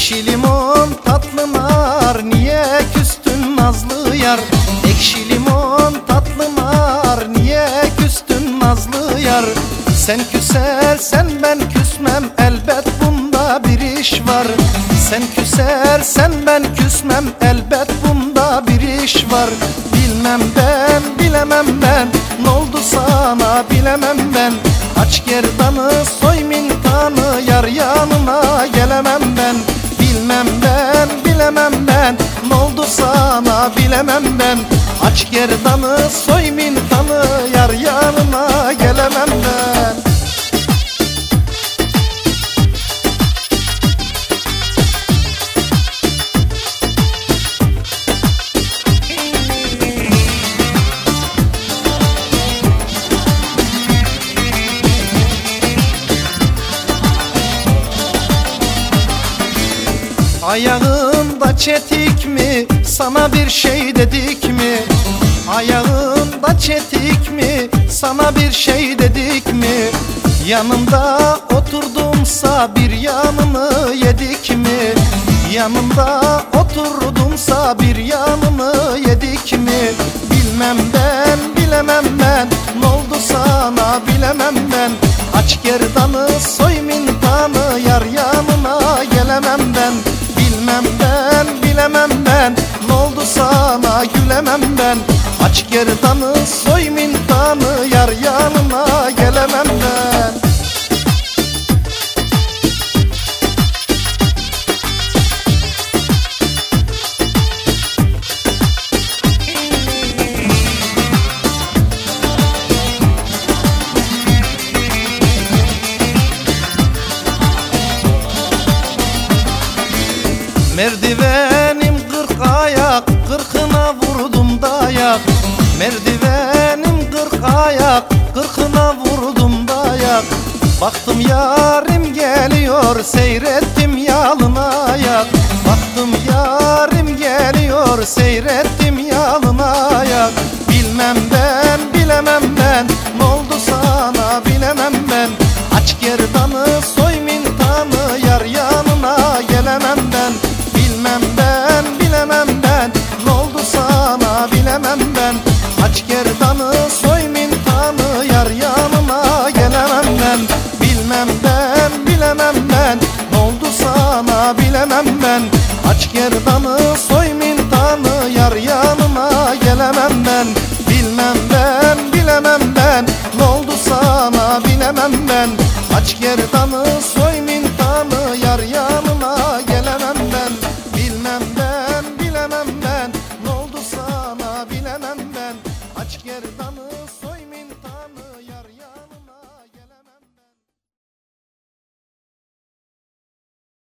Ekşi limon tatlı mar niye küstün nazlı yar? Ekşi limon tatlı mar niye küstün nazlı yar? Sen küsersen ben küsmem elbet bunda bir iş var. Sen küsersen ben küsmem elbet bunda bir iş var. Bilmem ben bilemem ben noldu sana bilemem ben. Aç gerdanı bilemem ben. Ne oldu sana bilemem ben. Aç gerdanı soy mintanı Yar yanına gelemem ben Ayağında çetik mi? Sana bir şey dedik mi? Ayağında çetik mi? Sana bir şey dedik mi? Yanında oturdumsa bir yanını yedik mi? Yanında oturdumsa bir yanını yedik mi? Bilmem ben bilemem ben. Ne oldu sana bilemem ben. Aç gerdanı soy mintanı yar yanına gelemem ben Bilmem ben bilemem ben. Ne oldu sana gülemem ben. Aç gerdanı soy mintanı Yar yanına gelemem ben Merdivenim kırk ayak Kırkına vurdum dayak. Merdivenim kırk ayak Kırkına vurdum dayak. Baktım yarim geliyor Seyrettim yalın ayak. Baktım yarim geliyor Seyrettim bilemem ben. Aç gerdanı soy mintanı Yar yanıma gelemem ben. Bilmem ben bilemem ben. Ne oldu sana bilemem ben. Aç gerdanı soy mintanı Yar yanıma gelemem ben. Bilmem ben bilemem ben. Ne oldu sana bilemem ben. Aç gerdanı soy mintanı Yar yanıma